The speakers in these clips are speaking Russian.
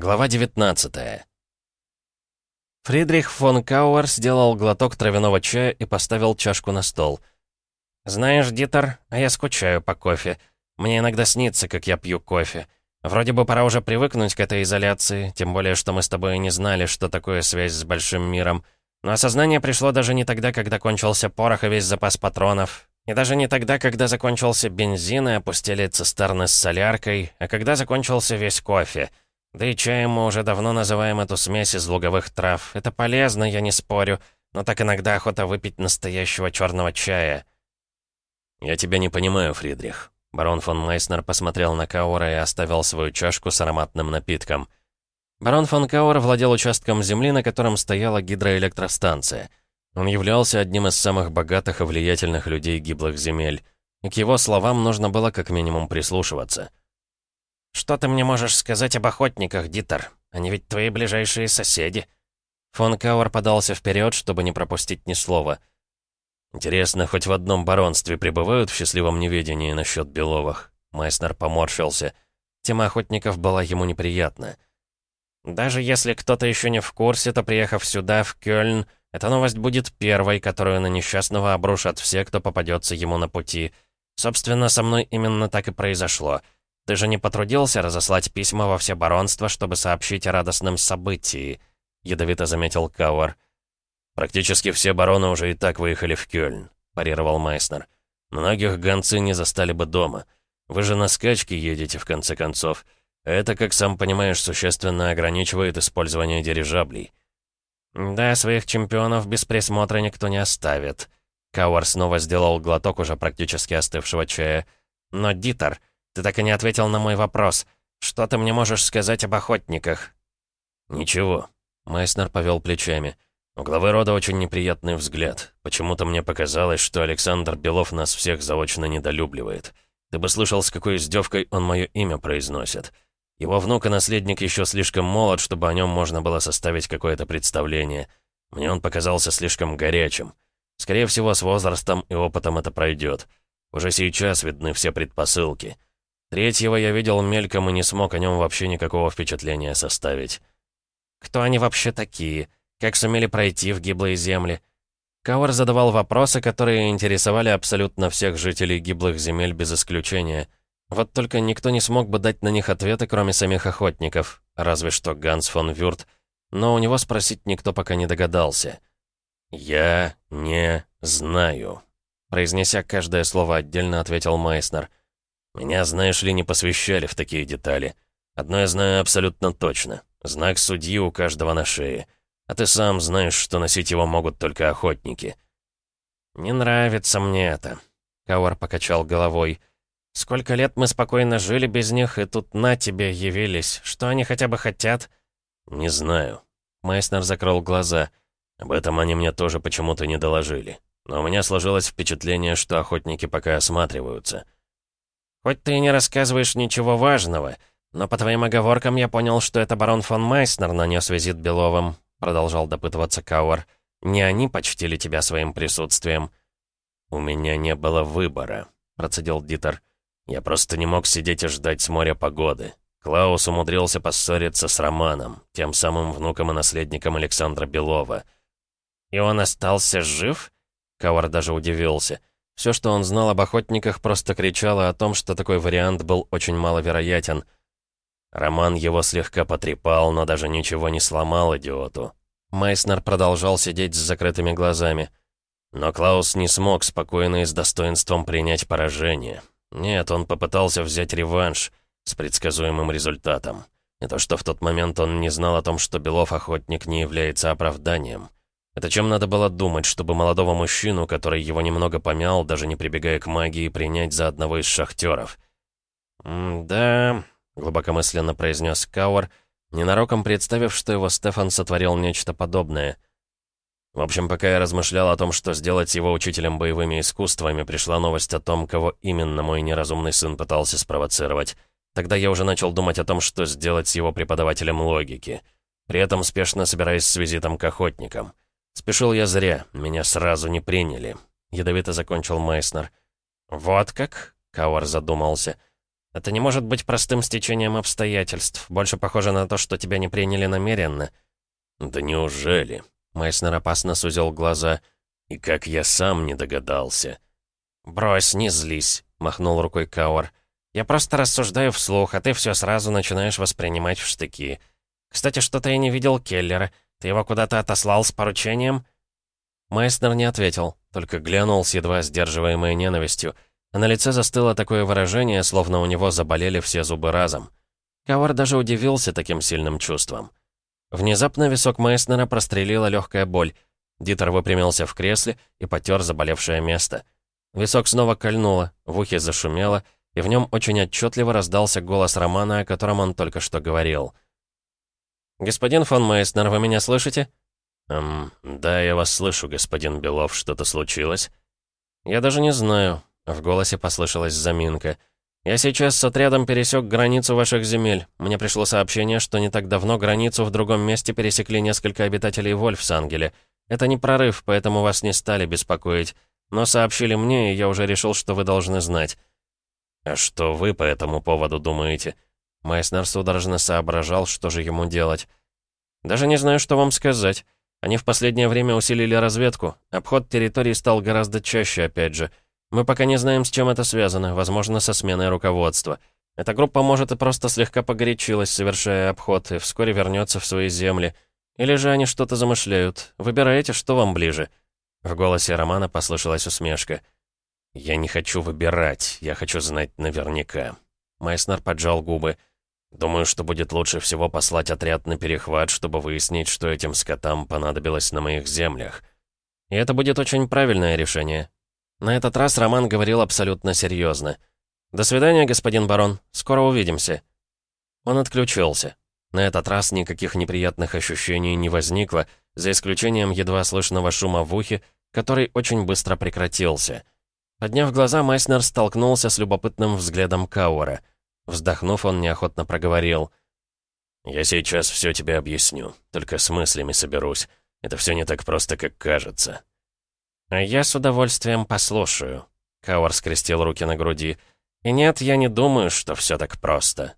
Глава 19 Фридрих фон Кауэр сделал глоток травяного чая и поставил чашку на стол. «Знаешь, Дитер, а я скучаю по кофе. Мне иногда снится, как я пью кофе. Вроде бы пора уже привыкнуть к этой изоляции, тем более, что мы с тобой не знали, что такое связь с большим миром. Но осознание пришло даже не тогда, когда кончился порох и весь запас патронов. И даже не тогда, когда закончился бензин и опустили цистерны с соляркой, а когда закончился весь кофе — да и чаем мы уже давно называем эту смесь из луговых трав. Это полезно, я не спорю, но так иногда охота выпить настоящего черного чая. «Я тебя не понимаю, Фридрих». Барон фон Майснер посмотрел на Каура и оставил свою чашку с ароматным напитком. Барон фон Кауэр владел участком земли, на котором стояла гидроэлектростанция. Он являлся одним из самых богатых и влиятельных людей гиблых земель. И к его словам нужно было как минимум прислушиваться. «Что ты мне можешь сказать об охотниках, Дитер? Они ведь твои ближайшие соседи». Фон Кауэр подался вперед, чтобы не пропустить ни слова. «Интересно, хоть в одном баронстве пребывают в счастливом неведении насчет Беловых?» Майснер поморщился. Тема охотников была ему неприятна. «Даже если кто-то еще не в курсе, то, приехав сюда, в Кёльн, эта новость будет первой, которую на несчастного обрушат все, кто попадется ему на пути. Собственно, со мной именно так и произошло». Ты же не потрудился разослать письма во все баронства, чтобы сообщить о радостном событии?» — ядовито заметил Кауэр. «Практически все бароны уже и так выехали в Кёльн», — парировал Майснер. «Многих гонцы не застали бы дома. Вы же на скачке едете, в конце концов. Это, как сам понимаешь, существенно ограничивает использование дирижаблей». «Да, своих чемпионов без присмотра никто не оставит». Кауэр снова сделал глоток уже практически остывшего чая. «Но, Дитер, ты так и не ответил на мой вопрос. Что ты мне можешь сказать об охотниках?» «Ничего». Майснер повел плечами. У главы рода очень неприятный взгляд. Почему-то мне показалось, что Александр Белов нас всех заочно недолюбливает. Ты бы слышал, с какой издевкой он мое имя произносит. Его внук и наследник еще слишком молод, чтобы о нем можно было составить какое-то представление. Мне он показался слишком горячим. Скорее всего, с возрастом и опытом это пройдет. Уже сейчас видны все предпосылки. Третьего я видел мельком и не смог о нем вообще никакого впечатления составить. Кто они вообще такие? Как сумели пройти в гиблые земли? Кауэр задавал вопросы, которые интересовали абсолютно всех жителей гиблых земель без исключения. Вот только никто не смог бы дать на них ответы, кроме самих охотников, разве что Ганс фон Вюрт, но у него спросить никто пока не догадался. «Я не знаю», — произнеся каждое слово отдельно, ответил Майснер. Меня, знаешь ли, не посвящали в такие детали. Одно я знаю абсолютно точно. Знак судьи у каждого на шее. А ты сам знаешь, что носить его могут только охотники. «Не нравится мне это», — Кауэр покачал головой. «Сколько лет мы спокойно жили без них, и тут на тебе явились. Что они хотя бы хотят?» «Не знаю». Майснер закрыл глаза. Об этом они мне тоже почему-то не доложили. Но у меня сложилось впечатление, что охотники пока осматриваются. Хоть ты и не рассказываешь ничего важного, но по твоим оговоркам я понял, что это барон фон Майснер нанес визит Беловым», продолжал допытываться Кауэр. «Не они почтили тебя своим присутствием». «У меня не было выбора», — процедил Дитер. «Я просто не мог сидеть и ждать с моря погоды. Клаус умудрился поссориться с Романом, тем самым внуком и наследником Александра Белова». «И он остался жив?» Кауэр даже удивился. Все, что он знал об охотниках, просто кричало о том, что такой вариант был очень маловероятен. Роман его слегка потрепал, но даже ничего не сломал идиоту. Майснер продолжал сидеть с закрытыми глазами. Но Клаус не смог спокойно и с достоинством принять поражение. Нет, он попытался взять реванш с предсказуемым результатом. И то, что в тот момент он не знал о том, что Белов охотник не является оправданием. Это чем надо было думать, чтобы молодого мужчину, который его немного помял, даже не прибегая к магии, принять за одного из шахтеров? «Да», — глубокомысленно произнес Кауэр, ненароком представив, что его Стефан сотворил нечто подобное. В общем, пока я размышлял о том, что сделать его учителем боевыми искусствами, пришла новость о том, кого именно мой неразумный сын пытался спровоцировать. Тогда я уже начал думать о том, что сделать с его преподавателем логики. При этом спешно собираясь с визитом к охотникам. Спешил я зря, меня сразу не приняли. Ядовито закончил Майснер. «Вот как?» — Кауэр задумался. Это не может быть простым стечением обстоятельств. Больше похоже на то, что тебя не приняли намеренно». «Да неужели?» Майснер опасно сузил глаза. «И как я сам не догадался». «Брось, не злись», — махнул рукой Кауэр. «Я просто рассуждаю вслух, а ты все сразу начинаешь воспринимать в штыки. Кстати, что-то я не видел Келлера. Ты его куда-то отослал с поручением?» Майснер не ответил, только глянул с едва сдерживаемой ненавистью, а на лице застыло такое выражение, словно у него заболели все зубы разом. Кауэр даже удивился таким сильным чувством. Внезапно висок Майснера прострелила легкая боль. Дитер выпрямился в кресле и потер заболевшее место. Висок снова кольнуло, в ухе зашумело, и в нем очень отчетливо раздался голос Романа, о котором он только что говорил. «Господин фон Майснер, вы меня слышите?» «Эм, да, я вас слышу, господин Белов. Что-то случилось?» «Я даже не знаю». В голосе послышалась заминка. «Я сейчас с отрядом пересек границу ваших земель. Мне пришло сообщение, что не так давно границу в другом месте пересекли несколько обитателей Вольфсангеля. Это не прорыв, поэтому вас не стали беспокоить. Но сообщили мне, и я уже решил, что вы должны знать». «А что вы по этому поводу думаете?» Майснер судорожно соображал, что же ему делать. «Даже не знаю, что вам сказать. Они в последнее время усилили разведку. Обход территории стал гораздо чаще, опять же. Мы пока не знаем, с чем это связано, возможно, со сменой руководства. Эта группа, может, и просто слегка погорячилась, совершая обход, и вскоре вернется в свои земли. Или же они что-то замышляют. Выбирайте, что вам ближе». В голосе Романа послышалась усмешка. «Я не хочу выбирать, я хочу знать наверняка». Майснер поджал губы. «Думаю, что будет лучше всего послать отряд на перехват, чтобы выяснить, что этим скотам понадобилось на моих землях». «И это будет очень правильное решение», на этот раз Роман говорил абсолютно серьезно. «До свидания, господин барон. Скоро увидимся». Он отключился. На этот раз никаких неприятных ощущений не возникло, за исключением едва слышного шума в ухе, который очень быстро прекратился. Подняв глаза, Майснер столкнулся с любопытным взглядом Кауэра. Вздохнув, он неохотно проговорил. «Я сейчас все тебе объясню, только с мыслями соберусь. Это все не так просто, как кажется». «А я с удовольствием послушаю», — Кауэр скрестил руки на груди. «И нет, я не думаю, что все так просто».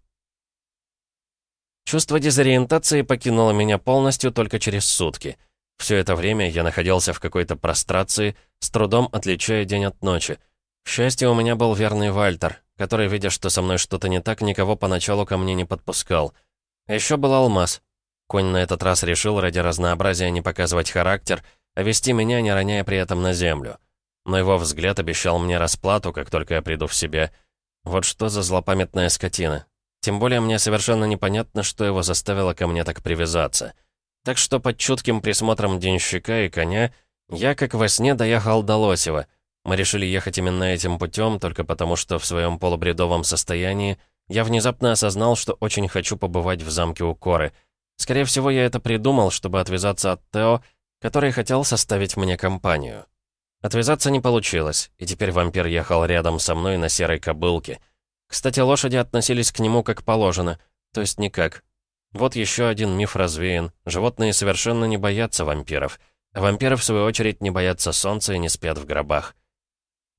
Чувство дезориентации покинуло меня полностью только через сутки. Все это время я находился в какой-то прострации, с трудом отличая день от ночи. К счастью, у меня был верный Вальтер, который, видя, что со мной что-то не так, никого поначалу ко мне не подпускал. Еще был Алмаз. Конь на этот раз решил ради разнообразия не показывать характер — а вести меня, не роняя при этом на землю. Но его взгляд обещал мне расплату, как только я приду в себя. Вот что за злопамятная скотина. Тем более мне совершенно непонятно, что его заставило ко мне так привязаться. Так что под чутким присмотром денщика и коня я, как во сне, доехал до Лосева. Мы решили ехать именно этим путем, только потому что в своем полубредовом состоянии я внезапно осознал, что очень хочу побывать в замке у Коры. Скорее всего, я это придумал, чтобы отвязаться от Тео который хотел составить мне компанию. Отвязаться не получилось, и теперь вампир ехал рядом со мной на серой кобылке. Кстати, лошади относились к нему как положено, то есть никак. Вот еще один миф развеян. Животные совершенно не боятся вампиров. А вампиры, в свою очередь, не боятся солнца и не спят в гробах.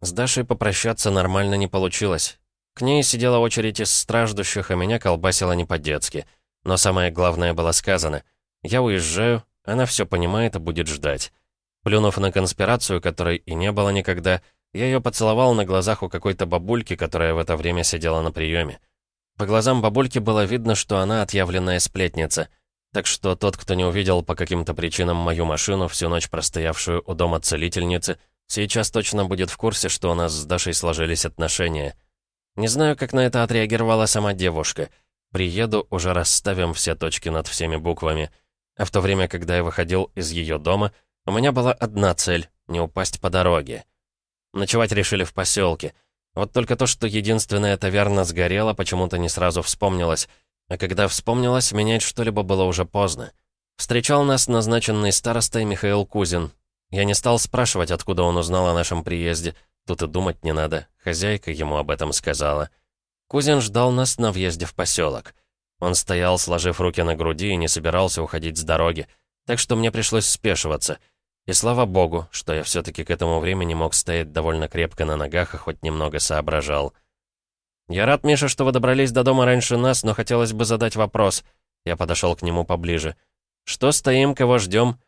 С Дашей попрощаться нормально не получилось. К ней сидела очередь из страждущих, а меня колбасило не по-детски. Но самое главное было сказано. Я уезжаю, она все понимает и будет ждать. Плюнув на конспирацию, которой и не было никогда, я ее поцеловал на глазах у какой-то бабульки, которая в это время сидела на приеме. По глазам бабульки было видно, что она отъявленная сплетница. Так что тот, кто не увидел по каким-то причинам мою машину, всю ночь простоявшую у дома целительницы, сейчас точно будет в курсе, что у нас с Дашей сложились отношения. Не знаю, как на это отреагировала сама девушка. Приеду, уже расставим все точки над всеми буквами — а в то время, когда я выходил из ее дома, у меня была одна цель — не упасть по дороге. Ночевать решили в поселке. Вот только то, что единственная таверна сгорела, почему-то не сразу вспомнилось. А когда вспомнилось, менять что-либо было уже поздно. Встречал нас назначенный старостой Михаил Кузин. Я не стал спрашивать, откуда он узнал о нашем приезде. Тут и думать не надо. Хозяйка ему об этом сказала. Кузин ждал нас на въезде в поселок. Он стоял, сложив руки на груди, и не собирался уходить с дороги, так что мне пришлось спешиваться. И слава богу, что я все-таки к этому времени мог стоять довольно крепко на ногах и хоть немного соображал. «Я рад, Миша, что вы добрались до дома раньше нас, но хотелось бы задать вопрос». Я подошел к нему поближе. «Что стоим, кого ждем?»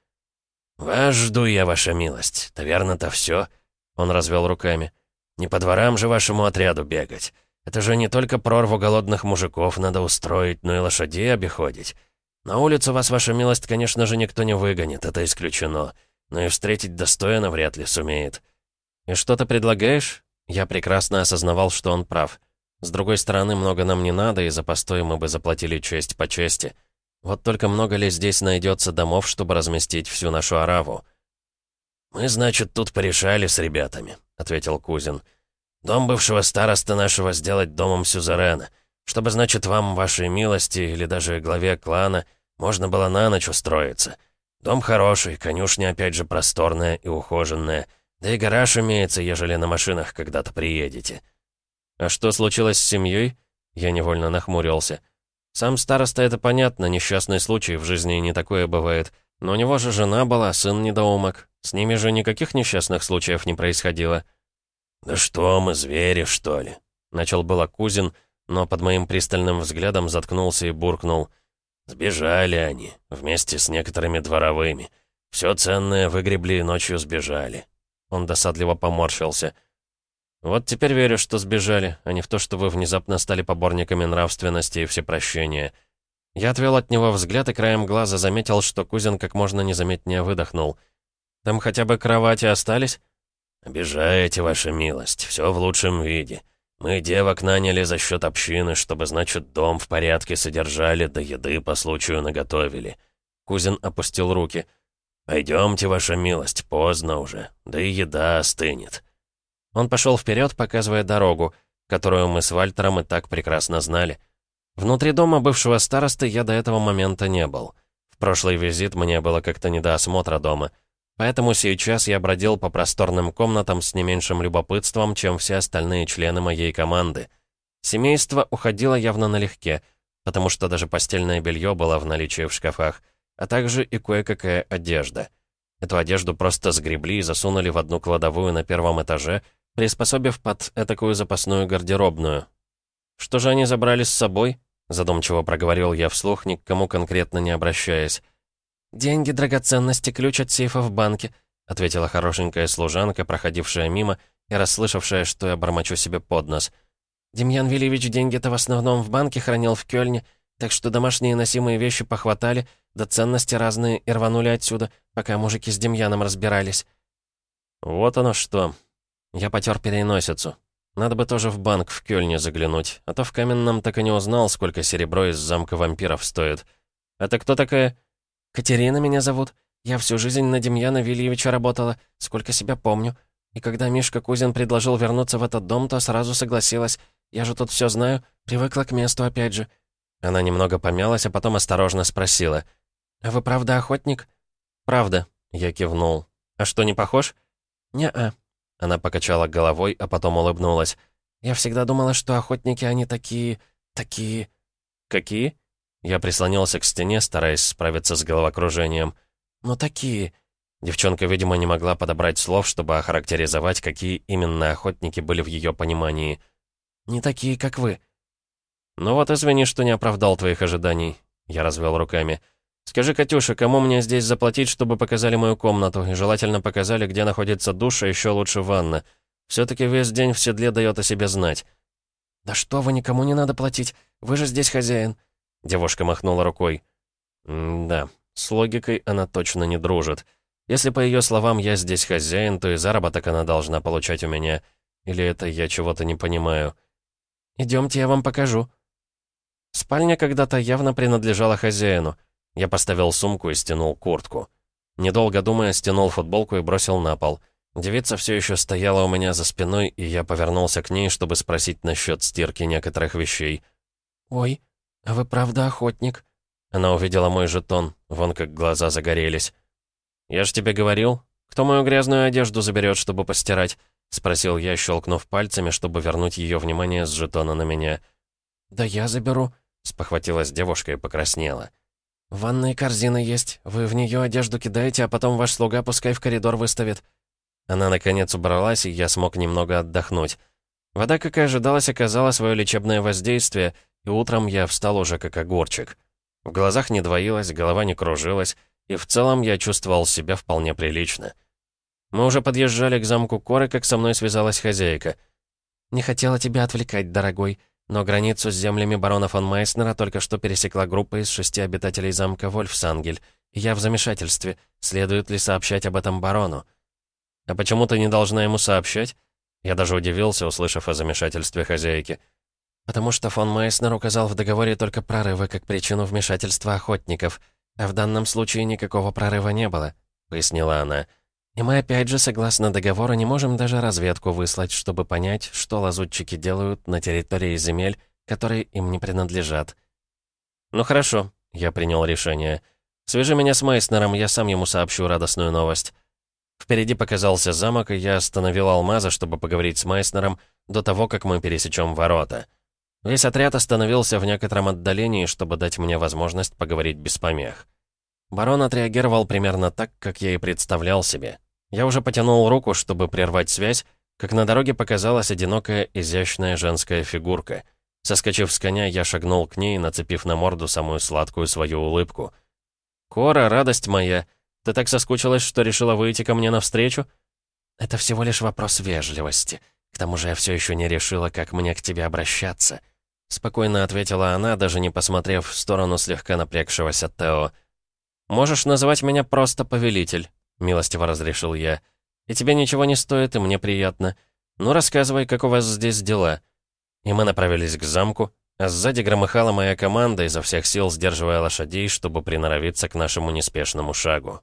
«Вас жду я, ваша милость. Таверна-то все. Он развел руками. «Не по дворам же вашему отряду бегать. Это же не только прорву голодных мужиков надо устроить, но и лошадей обиходить. На улицу вас, ваша милость, конечно же, никто не выгонит, это исключено. Но и встретить достойно вряд ли сумеет». «И что ты предлагаешь?» Я прекрасно осознавал, что он прав. С другой стороны, много нам не надо, и за постой мы бы заплатили честь по чести. Вот только много ли здесь найдется домов, чтобы разместить всю нашу араву? «Мы, значит, тут порешали с ребятами», — ответил Кузин. «Дом бывшего староста нашего сделать домом сюзерена, чтобы, значит, вам, вашей милости или даже главе клана, можно было на ночь устроиться. Дом хороший, конюшня опять же просторная и ухоженная, да и гараж имеется, ежели на машинах когда-то приедете». «А что случилось с семьей?» Я невольно нахмурился. «Сам староста, это понятно, несчастный случай, в жизни не такое бывает. Но у него же жена была, сын недоумок. С ними же никаких несчастных случаев не происходило». «Да что мы, звери, что ли?» Начал было Кузин, но под моим пристальным взглядом заткнулся и буркнул. «Сбежали они, вместе с некоторыми дворовыми. Все ценное выгребли и ночью сбежали». Он досадливо поморщился. Вот теперь верю, что сбежали, а не в то, что вы внезапно стали поборниками нравственности и всепрощения. Я отвел от него взгляд и краем глаза заметил, что Кузин как можно незаметнее выдохнул. «Там хотя бы кровати остались?» «Обижаете, ваша милость, все в лучшем виде. Мы девок наняли за счет общины, чтобы, значит, дом в порядке содержали, да еды по случаю наготовили». Кузин опустил руки. «Пойдемте, ваша милость, поздно уже, да и еда остынет». Он пошел вперед, показывая дорогу, которую мы с Вальтером и так прекрасно знали. Внутри дома бывшего старосты я до этого момента не был. В прошлый визит мне было как-то не до осмотра дома. Поэтому сейчас я бродил по просторным комнатам с не меньшим любопытством, чем все остальные члены моей команды. Семейство уходило явно налегке, потому что даже постельное белье было в наличии в шкафах, а также и кое-какая одежда. Эту одежду просто сгребли и засунули в одну кладовую на первом этаже, приспособив под этакую запасную гардеробную. «Что же они забрали с собой?» — задумчиво проговорил я вслух, ни к кому конкретно не обращаясь. «Деньги, драгоценности, ключ от сейфа в банке», — ответила хорошенькая служанка, проходившая мимо и расслышавшая, что я бормочу себе под нос. «Демьян Вильевич деньги-то в основном в банке хранил в Кёльне, так что домашние носимые вещи похватали, да ценности разные и рванули отсюда, пока мужики с Демьяном разбирались». «Вот оно что», я потер переносицу. Надо бы тоже в банк в Кёльне заглянуть, а то в Каменном так и не узнал, сколько серебро из замка вампиров стоит. «Это кто такая?» «Катерина меня зовут. Я всю жизнь на Демьяна Вильевича работала, сколько себя помню. И когда Мишка Кузин предложил вернуться в этот дом, то сразу согласилась. Я же тут все знаю, привыкла к месту опять же». Она немного помялась, а потом осторожно спросила. «А вы правда охотник?» «Правда», — я кивнул. «А что, не похож?» «Не-а», она покачала головой, а потом улыбнулась. «Я всегда думала, что охотники, они такие... такие...» «Какие?» Я прислонился к стене, стараясь справиться с головокружением. «Ну, такие...» Девчонка, видимо, не могла подобрать слов, чтобы охарактеризовать, какие именно охотники были в ее понимании. «Не такие, как вы». «Ну вот извини, что не оправдал твоих ожиданий», — я развел руками. «Скажи, Катюша, кому мне здесь заплатить, чтобы показали мою комнату, и желательно показали, где находится душ, а еще лучше ванна? Все-таки весь день в седле дает о себе знать». «Да что вы, никому не надо платить, вы же здесь хозяин», — девушка махнула рукой. «Да, с логикой она точно не дружит. Если, по ее словам, я здесь хозяин, то и заработок она должна получать у меня. Или это я чего-то не понимаю?» «Идемте, я вам покажу». Спальня когда-то явно принадлежала хозяину — я поставил сумку и стянул куртку. Недолго думая, стянул футболку и бросил на пол. Девица все еще стояла у меня за спиной, и я повернулся к ней, чтобы спросить насчет стирки некоторых вещей. «Ой, а вы правда охотник?» Она увидела мой жетон, вон как глаза загорелись. «Я ж тебе говорил, кто мою грязную одежду заберет, чтобы постирать?» — спросил я, щелкнув пальцами, чтобы вернуть ее внимание с жетона на меня. «Да я заберу», — спохватилась девушка и покраснела. «В ванной корзина есть. Вы в нее одежду кидаете, а потом ваш слуга пускай в коридор выставит». Она, наконец, убралась, и я смог немного отдохнуть. Вода, как и ожидалось, оказала свое лечебное воздействие, и утром я встал уже как огурчик. В глазах не двоилось, голова не кружилась, и в целом я чувствовал себя вполне прилично. Мы уже подъезжали к замку Коры, как со мной связалась хозяйка. «Не хотела тебя отвлекать, дорогой, но границу с землями барона фон Майснера только что пересекла группа из шести обитателей замка Вольфсангель. Я в замешательстве. Следует ли сообщать об этом барону?» «А почему ты не должна ему сообщать?» Я даже удивился, услышав о замешательстве хозяйки. «Потому что фон Майснер указал в договоре только прорывы как причину вмешательства охотников, а в данном случае никакого прорыва не было», — пояснила она. «И мы опять же, согласно договору, не можем даже разведку выслать, чтобы понять, что лазутчики делают на территории земель, которые им не принадлежат». «Ну хорошо», — я принял решение. «Свяжи меня с Майснером, я сам ему сообщу радостную новость». Впереди показался замок, и я остановил Алмаза, чтобы поговорить с Майснером до того, как мы пересечем ворота. Весь отряд остановился в некотором отдалении, чтобы дать мне возможность поговорить без помех. Барон отреагировал примерно так, как я и представлял себе. Я уже потянул руку, чтобы прервать связь, как на дороге показалась одинокая, изящная женская фигурка. Соскочив с коня, я шагнул к ней, нацепив на морду самую сладкую свою улыбку. «Кора, радость моя!» Ты так соскучилась, что решила выйти ко мне навстречу?» «Это всего лишь вопрос вежливости. К тому же я все еще не решила, как мне к тебе обращаться». Спокойно ответила она, даже не посмотрев в сторону слегка напрягшегося Тео. «Можешь называть меня просто повелитель», — милостиво разрешил я. «И тебе ничего не стоит, и мне приятно. Ну, рассказывай, как у вас здесь дела». И мы направились к замку, а сзади громыхала моя команда, изо всех сил сдерживая лошадей, чтобы приноровиться к нашему неспешному шагу.